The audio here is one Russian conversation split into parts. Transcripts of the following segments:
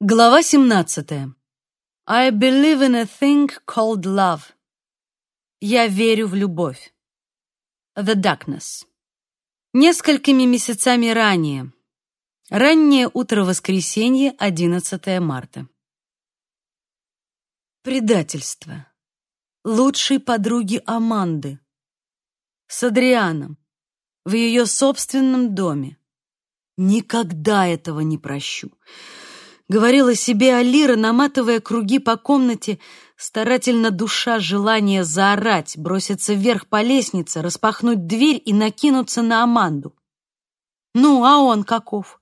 Глава 17. I believe in a thing called love. Я верю в любовь. The Darkness. Несколькими месяцами ранее. Раннее утро воскресенья, 11 марта. Предательство. Лучшей подруги Аманды. С Адрианом. В ее собственном доме. Никогда этого не прощу. Говорила себе Алира, наматывая круги по комнате, старательно душа желание заорать, броситься вверх по лестнице, распахнуть дверь и накинуться на Аманду. Ну, а он каков?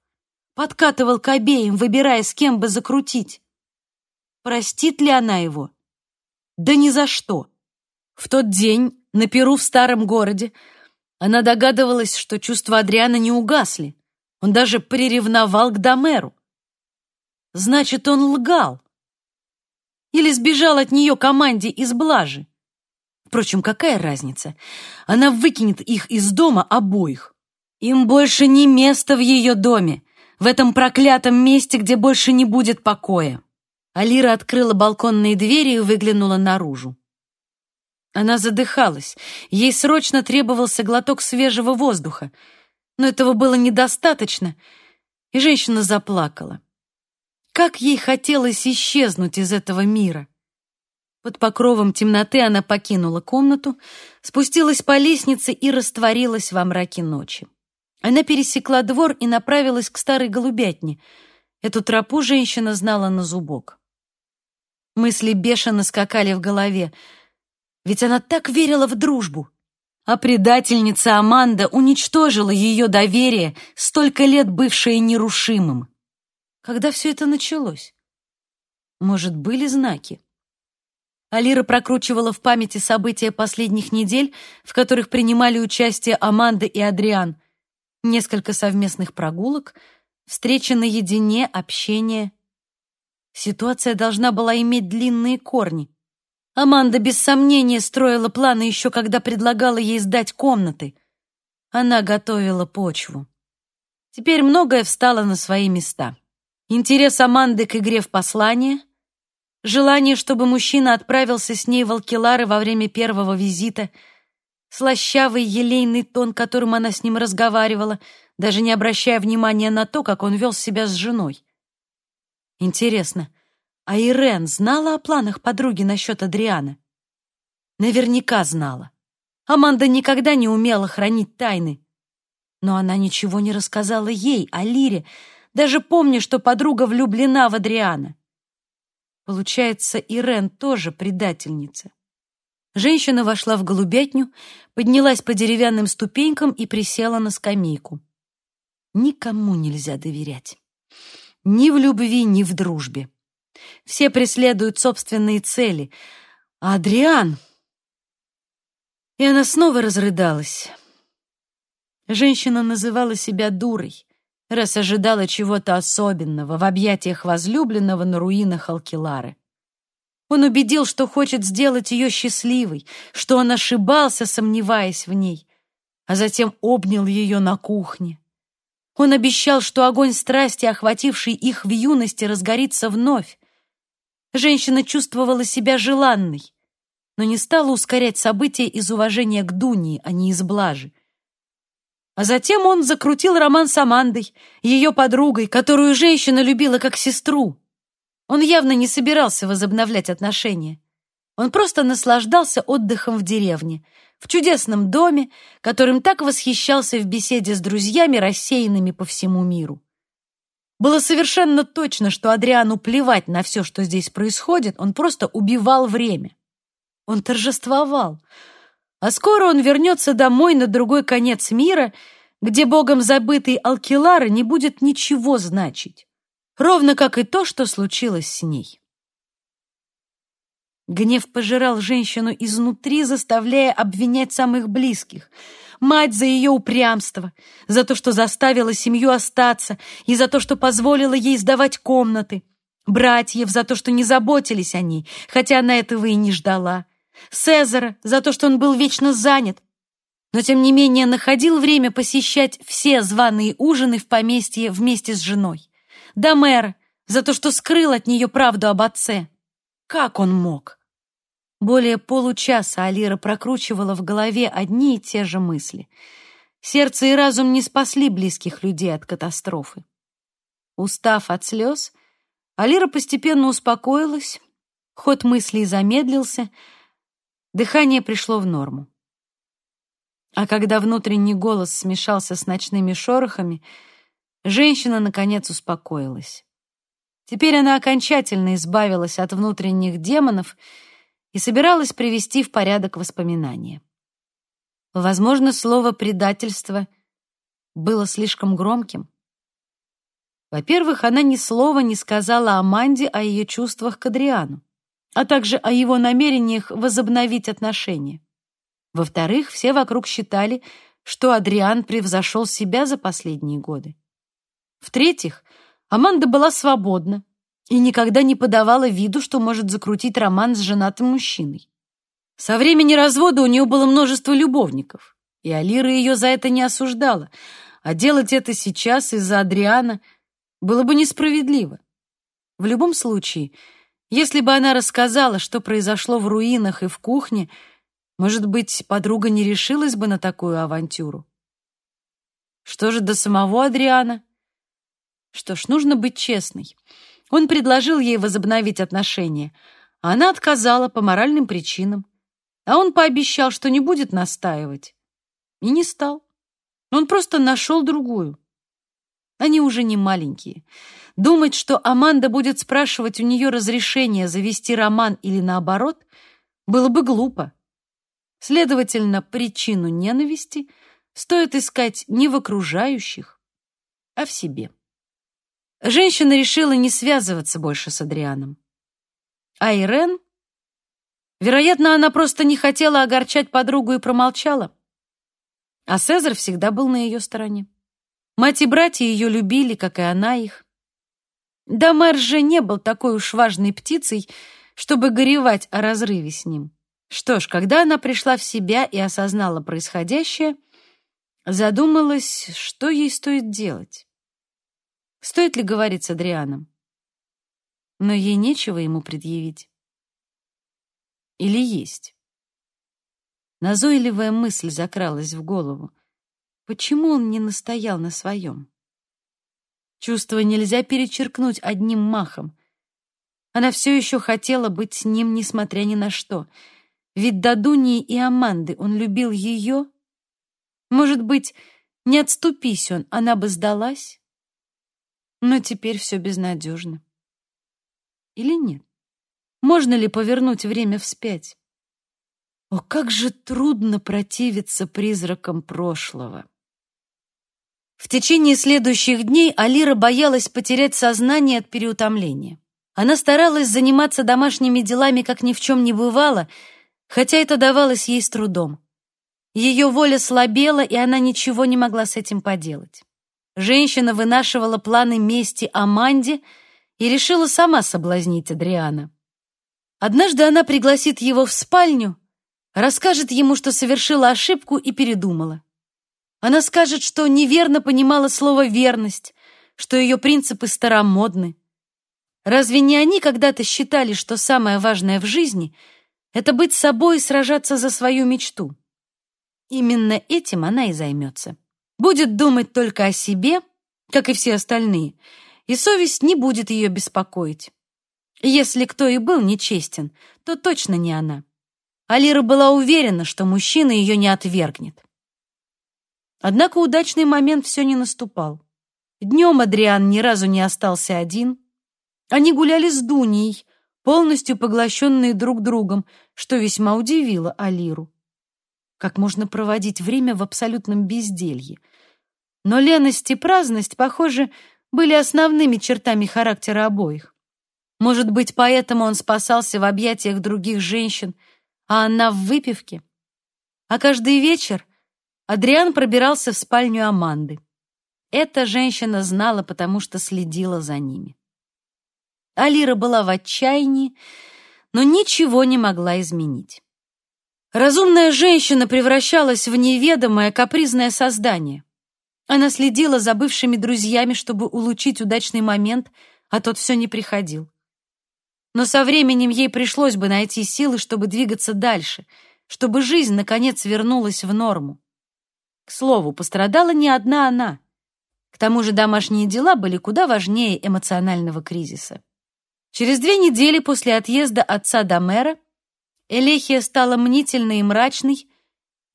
Подкатывал к обеим, выбирая, с кем бы закрутить. Простит ли она его? Да ни за что. В тот день, на Перу в старом городе, она догадывалась, что чувства Адриана не угасли. Он даже приревновал к Домеру. Значит, он лгал. Или сбежал от нее команде из Блажи. Впрочем, какая разница? Она выкинет их из дома обоих. Им больше не место в ее доме, в этом проклятом месте, где больше не будет покоя. Алира открыла балконные двери и выглянула наружу. Она задыхалась. Ей срочно требовался глоток свежего воздуха. Но этого было недостаточно, и женщина заплакала. Как ей хотелось исчезнуть из этого мира! Под покровом темноты она покинула комнату, спустилась по лестнице и растворилась во мраке ночи. Она пересекла двор и направилась к старой голубятне. Эту тропу женщина знала на зубок. Мысли бешено скакали в голове, ведь она так верила в дружбу. А предательница Аманда уничтожила ее доверие, столько лет бывшее нерушимым. Когда все это началось? Может, были знаки? Алира прокручивала в памяти события последних недель, в которых принимали участие Аманда и Адриан. Несколько совместных прогулок, встречи наедине, общение. Ситуация должна была иметь длинные корни. Аманда без сомнения строила планы еще когда предлагала ей сдать комнаты. Она готовила почву. Теперь многое встало на свои места. Интерес Аманды к игре в послание, желание, чтобы мужчина отправился с ней в Алкелары во время первого визита, слащавый елейный тон, которым она с ним разговаривала, даже не обращая внимания на то, как он вел себя с женой. Интересно, а Ирен знала о планах подруги насчет Адриана? Наверняка знала. Аманда никогда не умела хранить тайны. Но она ничего не рассказала ей, о Лире, даже помня, что подруга влюблена в Адриана. Получается, Ирен тоже предательница. Женщина вошла в голубятню, поднялась по деревянным ступенькам и присела на скамейку. Никому нельзя доверять. Ни в любви, ни в дружбе. Все преследуют собственные цели. А Адриан... И она снова разрыдалась. Женщина называла себя дурой раз ожидала чего-то особенного в объятиях возлюбленного на руинах Алкилары. Он убедил, что хочет сделать ее счастливой, что он ошибался, сомневаясь в ней, а затем обнял ее на кухне. Он обещал, что огонь страсти, охвативший их в юности, разгорится вновь. Женщина чувствовала себя желанной, но не стала ускорять события из уважения к Дунии, а не из блажи. А затем он закрутил роман с Амандой, ее подругой, которую женщина любила как сестру. Он явно не собирался возобновлять отношения. Он просто наслаждался отдыхом в деревне, в чудесном доме, которым так восхищался в беседе с друзьями, рассеянными по всему миру. Было совершенно точно, что Адриану плевать на все, что здесь происходит, он просто убивал время. Он торжествовал — а скоро он вернется домой на другой конец мира, где богом забытый Алкилара не будет ничего значить, ровно как и то, что случилось с ней. Гнев пожирал женщину изнутри, заставляя обвинять самых близких. Мать за ее упрямство, за то, что заставила семью остаться, и за то, что позволила ей сдавать комнаты. Братьев за то, что не заботились о ней, хотя она этого и не ждала. Цезара за то, что он был вечно занят, но тем не менее находил время посещать все званые ужины в поместье вместе с женой. Домера за то, что скрыл от нее правду об отце. Как он мог? Более получаса Алира прокручивала в голове одни и те же мысли. Сердце и разум не спасли близких людей от катастрофы. Устав от слез, Алира постепенно успокоилась, ход мыслей замедлился, дыхание пришло в норму. А когда внутренний голос смешался с ночными шорохами, женщина, наконец, успокоилась. Теперь она окончательно избавилась от внутренних демонов и собиралась привести в порядок воспоминания. Возможно, слово «предательство» было слишком громким. Во-первых, она ни слова не сказала Аманде о ее чувствах к Адриану, а также о его намерениях возобновить отношения. Во-вторых, все вокруг считали, что Адриан превзошел себя за последние годы. В-третьих, Аманда была свободна и никогда не подавала виду, что может закрутить роман с женатым мужчиной. Со времени развода у нее было множество любовников, и Алира ее за это не осуждала, а делать это сейчас из-за Адриана было бы несправедливо. В любом случае, если бы она рассказала, что произошло в руинах и в кухне, может быть, подруга не решилась бы на такую авантюру. Что же до самого Адриана? Что ж, нужно быть честной. Он предложил ей возобновить отношения, а она отказала по моральным причинам. А он пообещал, что не будет настаивать. И не стал. Он просто нашел другую. Они уже не маленькие. Думать, что Аманда будет спрашивать у нее разрешения завести роман или наоборот, было бы глупо. Следовательно, причину ненависти стоит искать не в окружающих, а в себе. Женщина решила не связываться больше с Адрианом. А Ирен? Вероятно, она просто не хотела огорчать подругу и промолчала. А Цезарь всегда был на ее стороне. Мать и братья ее любили, как и она их. Дамер же не был такой уж важной птицей, чтобы горевать о разрыве с ним. Что ж, когда она пришла в себя и осознала происходящее, задумалась, что ей стоит делать. Стоит ли говорить с Адрианом? Но ей нечего ему предъявить. Или есть? Назойливая мысль закралась в голову. Почему он не настоял на своем? Чувство нельзя перечеркнуть одним махом. Она все еще хотела быть с ним, несмотря ни на что — ведь до Дуни и Аманды он любил ее. Может быть, не отступись он, она бы сдалась? Но теперь все безнадежно. Или нет? Можно ли повернуть время вспять? О, как же трудно противиться призракам прошлого. В течение следующих дней Алира боялась потерять сознание от переутомления. Она старалась заниматься домашними делами, как ни в чем не бывало, хотя это давалось ей с трудом. Ее воля слабела, и она ничего не могла с этим поделать. Женщина вынашивала планы мести Аманде и решила сама соблазнить Адриана. Однажды она пригласит его в спальню, расскажет ему, что совершила ошибку и передумала. Она скажет, что неверно понимала слово «верность», что ее принципы старомодны. Разве не они когда-то считали, что самое важное в жизни — это быть собой и сражаться за свою мечту. Именно этим она и займется. Будет думать только о себе, как и все остальные, и совесть не будет ее беспокоить. Если кто и был нечестен, то точно не она. Алира была уверена, что мужчина ее не отвергнет. Однако удачный момент все не наступал. Днем Адриан ни разу не остался один. Они гуляли с Дуней, полностью поглощенные друг другом, что весьма удивило Алиру. Как можно проводить время в абсолютном безделье? Но леность и праздность, похоже, были основными чертами характера обоих. Может быть, поэтому он спасался в объятиях других женщин, а она в выпивке? А каждый вечер Адриан пробирался в спальню Аманды. Эта женщина знала, потому что следила за ними. Алира была в отчаянии, но ничего не могла изменить. Разумная женщина превращалась в неведомое капризное создание. Она следила за бывшими друзьями, чтобы улучшить удачный момент, а тот все не приходил. Но со временем ей пришлось бы найти силы, чтобы двигаться дальше, чтобы жизнь, наконец, вернулась в норму. К слову, пострадала не одна она. К тому же домашние дела были куда важнее эмоционального кризиса. Через две недели после отъезда отца до мэра Элехия стала мнительной и мрачной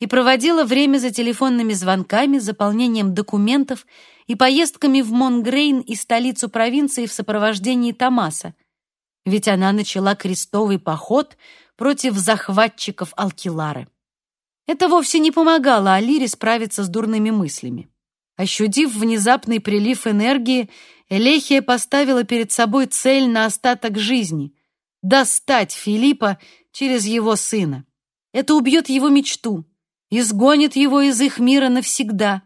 и проводила время за телефонными звонками, заполнением документов и поездками в Монгрейн и столицу провинции в сопровождении Томаса, ведь она начала крестовый поход против захватчиков Алкилары. Это вовсе не помогало Алире справиться с дурными мыслями. Ощутив внезапный прилив энергии, Элехия поставила перед собой цель на остаток жизни — достать Филиппа через его сына. Это убьет его мечту, изгонит его из их мира навсегда,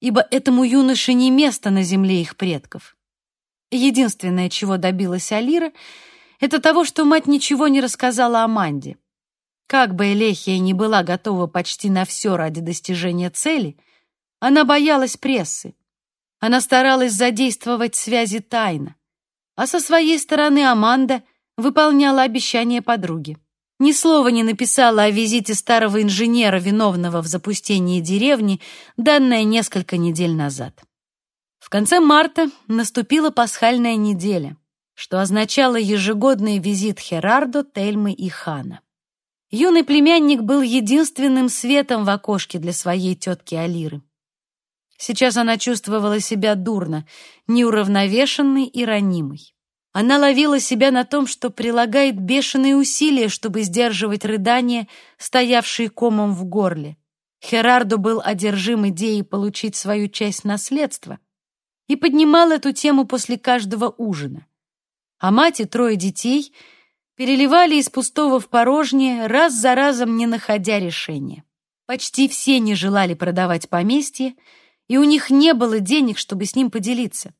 ибо этому юноше не место на земле их предков. Единственное, чего добилась Алира, это того, что мать ничего не рассказала Аманде. Как бы Элехия не была готова почти на все ради достижения цели, она боялась прессы. Она старалась задействовать связи тайно. А со своей стороны Аманда выполняла обещания подруги. Ни слова не написала о визите старого инженера, виновного в запустении деревни, данное несколько недель назад. В конце марта наступила пасхальная неделя, что означало ежегодный визит Херардо, Тельмы и Хана. Юный племянник был единственным светом в окошке для своей тетки Алиры. Сейчас она чувствовала себя дурно, неуравновешенной и ранимой. Она ловила себя на том, что прилагает бешеные усилия, чтобы сдерживать рыдания, стоявшие комом в горле. Херардо был одержим идеей получить свою часть наследства и поднимал эту тему после каждого ужина. А мать и трое детей — переливали из пустого в порожнее, раз за разом не находя решения. Почти все не желали продавать поместье, и у них не было денег, чтобы с ним поделиться.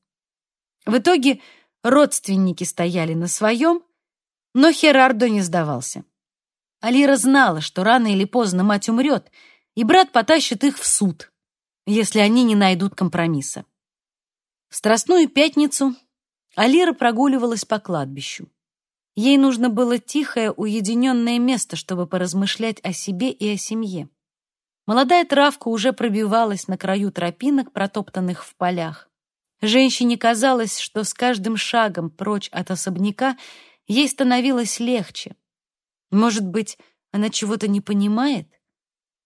В итоге родственники стояли на своем, но Херардо не сдавался. Алира знала, что рано или поздно мать умрет, и брат потащит их в суд, если они не найдут компромисса. В Страстную пятницу Алира прогуливалась по кладбищу. Ей нужно было тихое, уединенное место, чтобы поразмышлять о себе и о семье. Молодая травка уже пробивалась на краю тропинок, протоптанных в полях. Женщине казалось, что с каждым шагом прочь от особняка ей становилось легче. Может быть, она чего-то не понимает?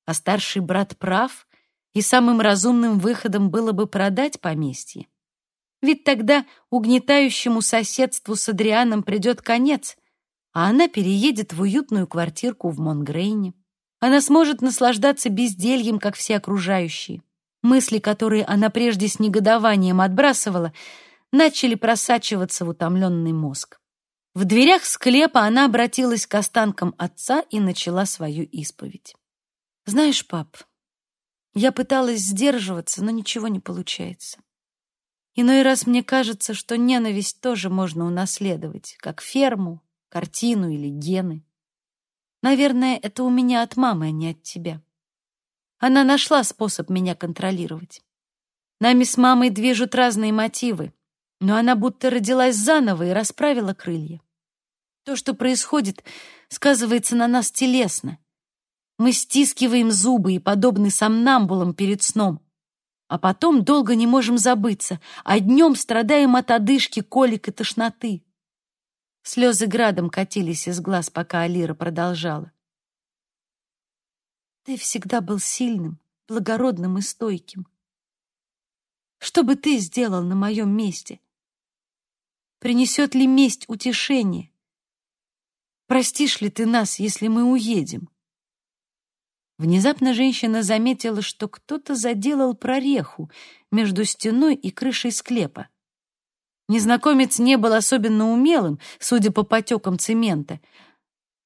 А старший брат прав, и самым разумным выходом было бы продать поместье. Ведь тогда угнетающему соседству с Адрианом придет конец, а она переедет в уютную квартирку в Монгрейне. Она сможет наслаждаться бездельем, как все окружающие. Мысли, которые она прежде с негодованием отбрасывала, начали просачиваться в утомленный мозг. В дверях склепа она обратилась к останкам отца и начала свою исповедь. «Знаешь, пап, я пыталась сдерживаться, но ничего не получается. Иной раз мне кажется, что ненависть тоже можно унаследовать, как ферму, картину или гены. Наверное, это у меня от мамы, а не от тебя. Она нашла способ меня контролировать. Нами с мамой движут разные мотивы, но она будто родилась заново и расправила крылья. То, что происходит, сказывается на нас телесно. Мы стискиваем зубы и подобны сомнамбулам перед сном а потом долго не можем забыться, а днем страдаем от одышки, колик и тошноты. Слезы градом катились из глаз, пока Алира продолжала. Ты всегда был сильным, благородным и стойким. Что бы ты сделал на моем месте? Принесет ли месть утешение? Простишь ли ты нас, если мы уедем? Внезапно женщина заметила, что кто-то заделал прореху между стеной и крышей склепа. Незнакомец не был особенно умелым, судя по потекам цемента,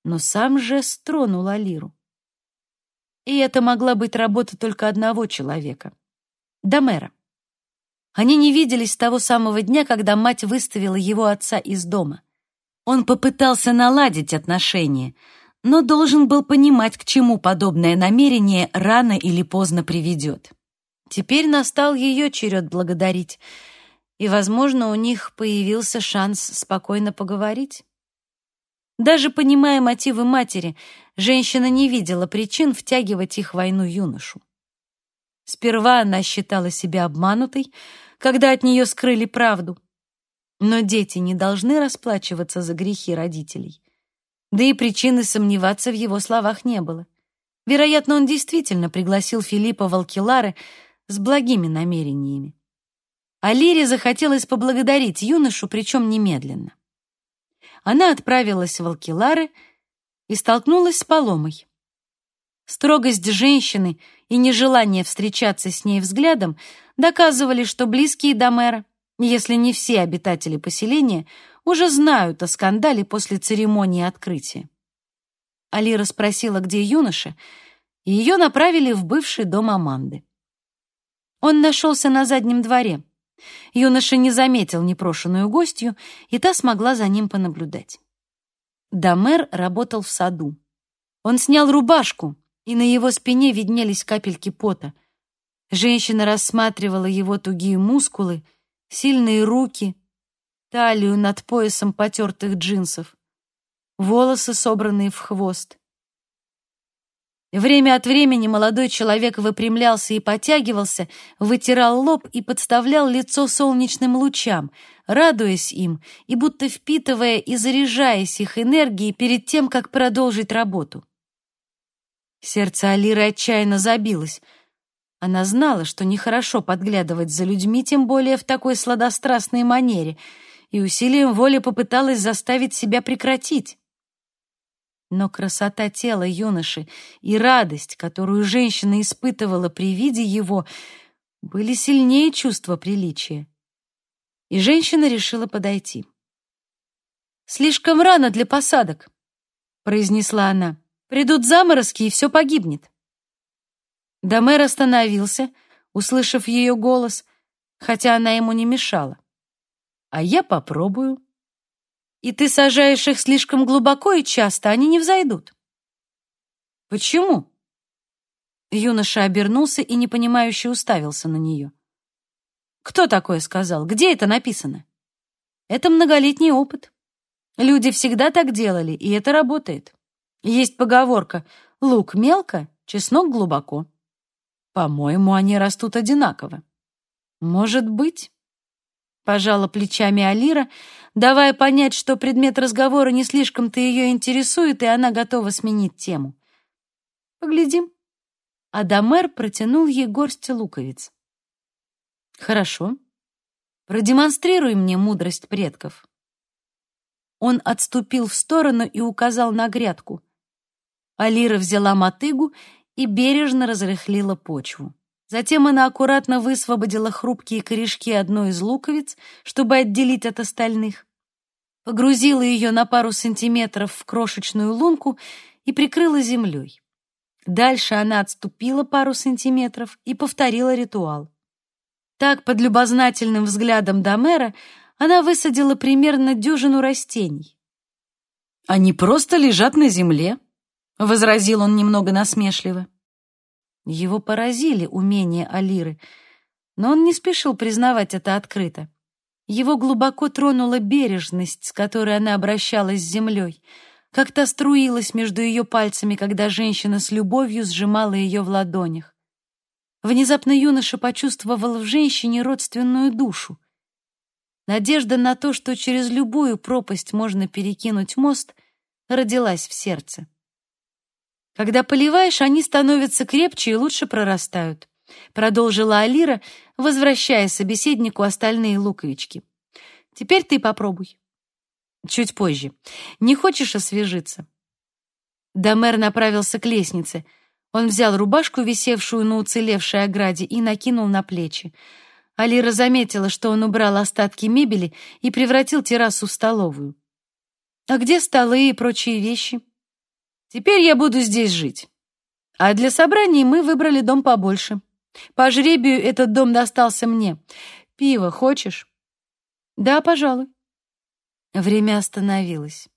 но сам же стронул Алиру. И это могла быть работа только одного человека — Домера. Они не виделись с того самого дня, когда мать выставила его отца из дома. Он попытался наладить отношения — но должен был понимать, к чему подобное намерение рано или поздно приведет. Теперь настал ее черед благодарить, и, возможно, у них появился шанс спокойно поговорить. Даже понимая мотивы матери, женщина не видела причин втягивать их в войну юношу. Сперва она считала себя обманутой, когда от нее скрыли правду. Но дети не должны расплачиваться за грехи родителей. Да и причины сомневаться в его словах не было. Вероятно, он действительно пригласил Филиппа в Алкилары с благими намерениями. А Лире захотелось поблагодарить юношу, причем немедленно. Она отправилась в Алкилары и столкнулась с Поломой. Строгость женщины и нежелание встречаться с ней взглядом доказывали, что близкие до мэра, если не все обитатели поселения, уже знают о скандале после церемонии открытия. Алира спросила, где юноша, и ее направили в бывший дом Аманды. Он нашелся на заднем дворе. Юноша не заметил непрошенную гостью, и та смогла за ним понаблюдать. Домер работал в саду. Он снял рубашку, и на его спине виднелись капельки пота. Женщина рассматривала его тугие мускулы, сильные руки, талию над поясом потертых джинсов, волосы, собранные в хвост. Время от времени молодой человек выпрямлялся и потягивался, вытирал лоб и подставлял лицо солнечным лучам, радуясь им и будто впитывая и заряжаясь их энергией перед тем, как продолжить работу. Сердце Алиры отчаянно забилось. Она знала, что нехорошо подглядывать за людьми, тем более в такой сладострастной манере, и усилием воли попыталась заставить себя прекратить. Но красота тела юноши и радость, которую женщина испытывала при виде его, были сильнее чувства приличия. И женщина решила подойти. «Слишком рано для посадок», — произнесла она. Придут заморозки, и все погибнет. Домер остановился, услышав ее голос, хотя она ему не мешала. А я попробую. И ты сажаешь их слишком глубоко и часто, они не взойдут. Почему? Юноша обернулся и непонимающе уставился на нее. Кто такое сказал? Где это написано? Это многолетний опыт. Люди всегда так делали, и это работает. Есть поговорка «лук мелко, чеснок глубоко». По-моему, они растут одинаково. Может быть, пожала плечами Алира, давая понять, что предмет разговора не слишком-то ее интересует, и она готова сменить тему. Поглядим. Адамер протянул ей горсть луковиц. Хорошо. Продемонстрируй мне мудрость предков. Он отступил в сторону и указал на грядку. Алира взяла мотыгу и бережно разрыхлила почву. Затем она аккуратно высвободила хрупкие корешки одной из луковиц, чтобы отделить от остальных. Погрузила ее на пару сантиметров в крошечную лунку и прикрыла землей. Дальше она отступила пару сантиметров и повторила ритуал. Так, под любознательным взглядом Домера, она высадила примерно дюжину растений. «Они просто лежат на земле», — возразил он немного насмешливо. Его поразили умения Алиры, но он не спешил признавать это открыто. Его глубоко тронула бережность, с которой она обращалась с землей, как то струилась между ее пальцами, когда женщина с любовью сжимала ее в ладонях. Внезапно юноша почувствовал в женщине родственную душу. Надежда на то, что через любую пропасть можно перекинуть мост, родилась в сердце. Когда поливаешь, они становятся крепче и лучше прорастают, продолжила Алира, возвращая собеседнику остальные луковички. Теперь ты попробуй. Чуть позже. Не хочешь освежиться? Домер направился к лестнице. Он взял рубашку, висевшую на уцелевшей ограде, и накинул на плечи. Алира заметила, что он убрал остатки мебели и превратил террасу в столовую. «А где столы и прочие вещи?» Теперь я буду здесь жить. А для собраний мы выбрали дом побольше. По жребию этот дом достался мне. Пиво хочешь? Да, пожалуй. Время остановилось.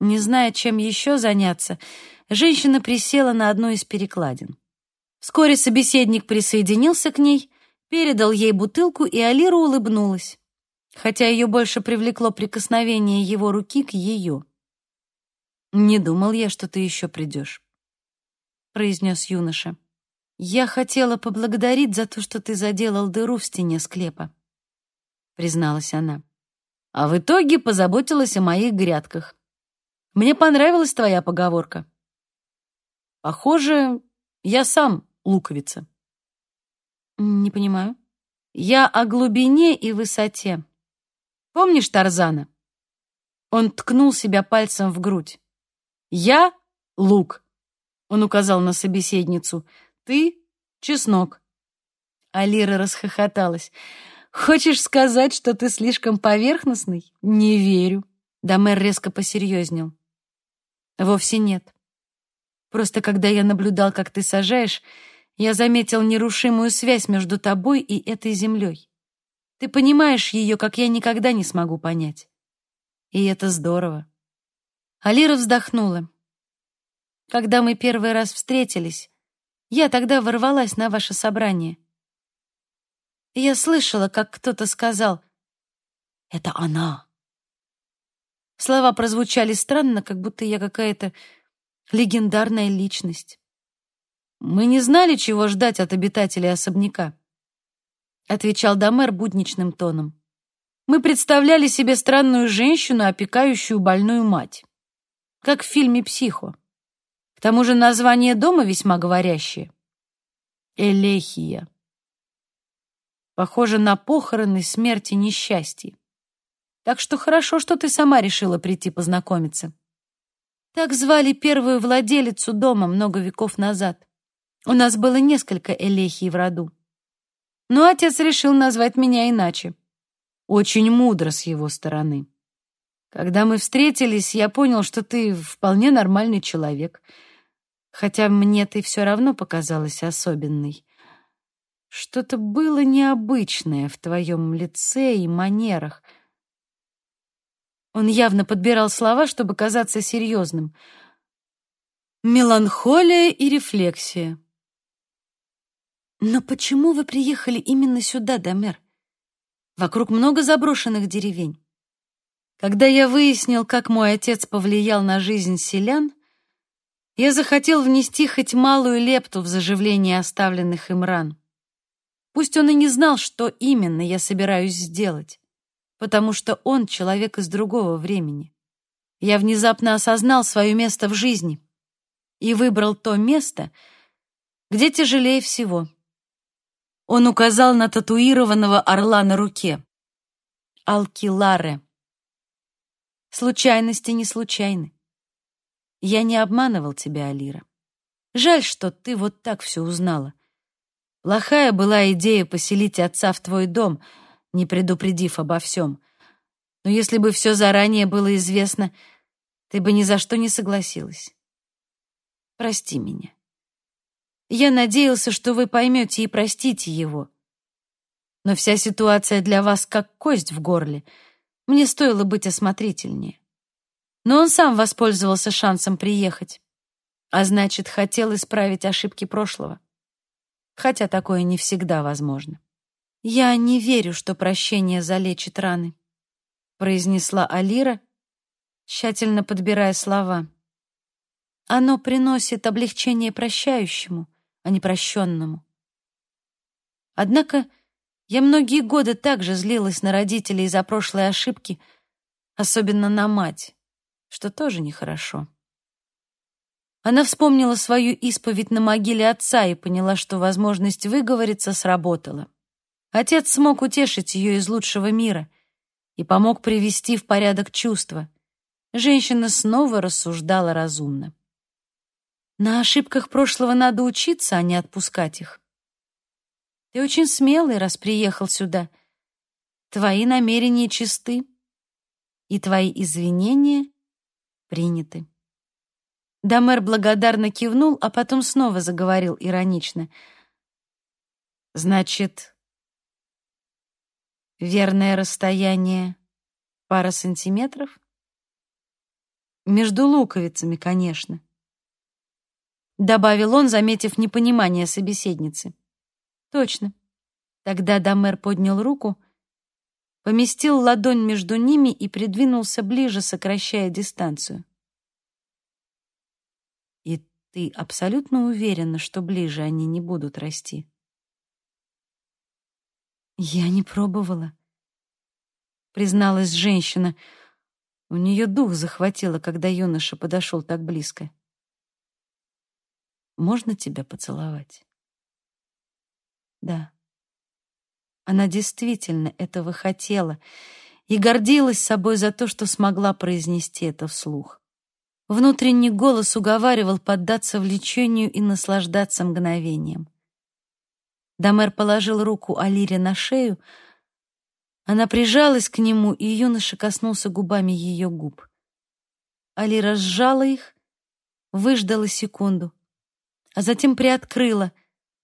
Не зная, чем еще заняться, женщина присела на одну из перекладин. Вскоре собеседник присоединился к ней, передал ей бутылку, и Алира улыбнулась, хотя ее больше привлекло прикосновение его руки к ее. «Не думал я, что ты еще придешь», — произнес юноша. «Я хотела поблагодарить за то, что ты заделал дыру в стене склепа», — призналась она. «А в итоге позаботилась о моих грядках. Мне понравилась твоя поговорка. Похоже, я сам луковица». «Не понимаю». «Я о глубине и высоте. Помнишь Тарзана?» Он ткнул себя пальцем в грудь. «Я — лук», — он указал на собеседницу. «Ты — чеснок». Алира расхохоталась. «Хочешь сказать, что ты слишком поверхностный? Не верю». Дамер резко посерьезнел. «Вовсе нет. Просто когда я наблюдал, как ты сажаешь, я заметил нерушимую связь между тобой и этой землей. Ты понимаешь ее, как я никогда не смогу понять. И это здорово. Алира вздохнула. Когда мы первый раз встретились, я тогда ворвалась на ваше собрание. я слышала, как кто-то сказал «Это она». Слова прозвучали странно, как будто я какая-то легендарная личность. Мы не знали, чего ждать от обитателей особняка, отвечал Дамер будничным тоном. Мы представляли себе странную женщину, опекающую больную мать как в фильме «Психо». К тому же название дома весьма говорящее. Элехия. Похоже на похороны, смерти, несчастье. Так что хорошо, что ты сама решила прийти познакомиться. Так звали первую владелицу дома много веков назад. У нас было несколько элехий в роду. Но отец решил назвать меня иначе. Очень мудро с его стороны. Когда мы встретились, я понял, что ты вполне нормальный человек. Хотя мне ты все равно показалась особенной. Что-то было необычное в твоем лице и манерах. Он явно подбирал слова, чтобы казаться серьезным. Меланхолия и рефлексия. Но почему вы приехали именно сюда, Домер? Вокруг много заброшенных деревень. Когда я выяснил, как мой отец повлиял на жизнь селян, я захотел внести хоть малую лепту в заживление оставленных им ран. Пусть он и не знал, что именно я собираюсь сделать, потому что он человек из другого времени. Я внезапно осознал свое место в жизни и выбрал то место, где тяжелее всего. Он указал на татуированного орла на руке. Алкиларе. Случайности не случайны. Я не обманывал тебя, Алира. Жаль, что ты вот так все узнала. Плохая была идея поселить отца в твой дом, не предупредив обо всем. Но если бы все заранее было известно, ты бы ни за что не согласилась. Прости меня. Я надеялся, что вы поймете и простите его. Но вся ситуация для вас как кость в горле — мне стоило быть осмотрительнее. Но он сам воспользовался шансом приехать, а значит, хотел исправить ошибки прошлого. Хотя такое не всегда возможно. «Я не верю, что прощение залечит раны», — произнесла Алира, тщательно подбирая слова. «Оно приносит облегчение прощающему, а не прощенному. Однако я многие годы также злилась на родителей за прошлые ошибки, особенно на мать, что тоже нехорошо. Она вспомнила свою исповедь на могиле отца и поняла, что возможность выговориться сработала. Отец смог утешить ее из лучшего мира и помог привести в порядок чувства. Женщина снова рассуждала разумно. На ошибках прошлого надо учиться, а не отпускать их. Ты очень смелый, раз приехал сюда. Твои намерения чисты, и твои извинения приняты. Дамер благодарно кивнул, а потом снова заговорил иронично. Значит, верное расстояние пара сантиметров? Между луковицами, конечно. Добавил он, заметив непонимание собеседницы. Точно. Тогда Дамер поднял руку, поместил ладонь между ними и придвинулся ближе, сокращая дистанцию. «И ты абсолютно уверена, что ближе они не будут расти?» «Я не пробовала», — призналась женщина. У нее дух захватило, когда юноша подошел так близко. «Можно тебя поцеловать?» «Да». Она действительно этого хотела и гордилась собой за то, что смогла произнести это вслух. Внутренний голос уговаривал поддаться влечению и наслаждаться мгновением. Дамер положил руку Алире на шею. Она прижалась к нему, и юноша коснулся губами ее губ. Алира сжала их, выждала секунду, а затем приоткрыла,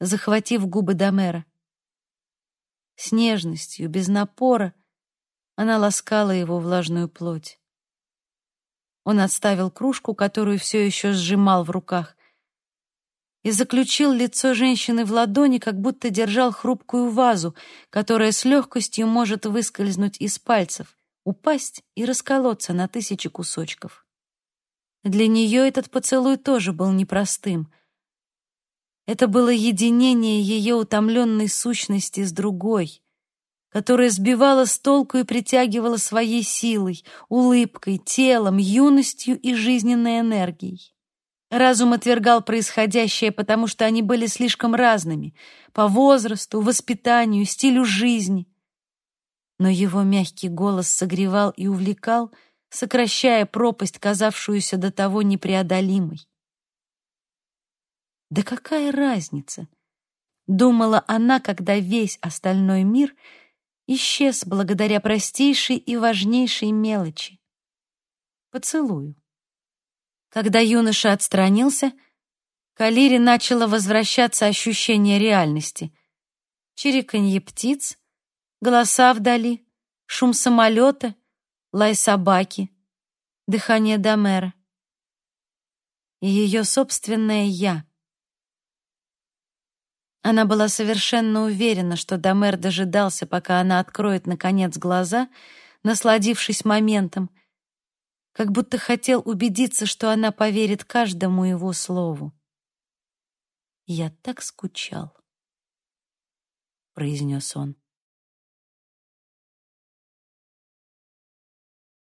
захватив губы Дамера. С нежностью, без напора, она ласкала его влажную плоть. Он отставил кружку, которую все еще сжимал в руках, и заключил лицо женщины в ладони, как будто держал хрупкую вазу, которая с легкостью может выскользнуть из пальцев, упасть и расколоться на тысячи кусочков. Для нее этот поцелуй тоже был непростым. Это было единение ее утомленной сущности с другой, которая сбивала с толку и притягивала своей силой, улыбкой, телом, юностью и жизненной энергией. Разум отвергал происходящее, потому что они были слишком разными по возрасту, воспитанию, стилю жизни. Но его мягкий голос согревал и увлекал, сокращая пропасть, казавшуюся до того непреодолимой. «Да какая разница?» — думала она, когда весь остальной мир исчез благодаря простейшей и важнейшей мелочи — поцелую. Когда юноша отстранился, к Алире начало возвращаться ощущение реальности. Чириканье птиц, голоса вдали, шум самолета, лай собаки, дыхание Домера. И ее собственное «я». Она была совершенно уверена, что Домер дожидался, пока она откроет, наконец, глаза, насладившись моментом, как будто хотел убедиться, что она поверит каждому его слову. «Я так скучал», — произнес он.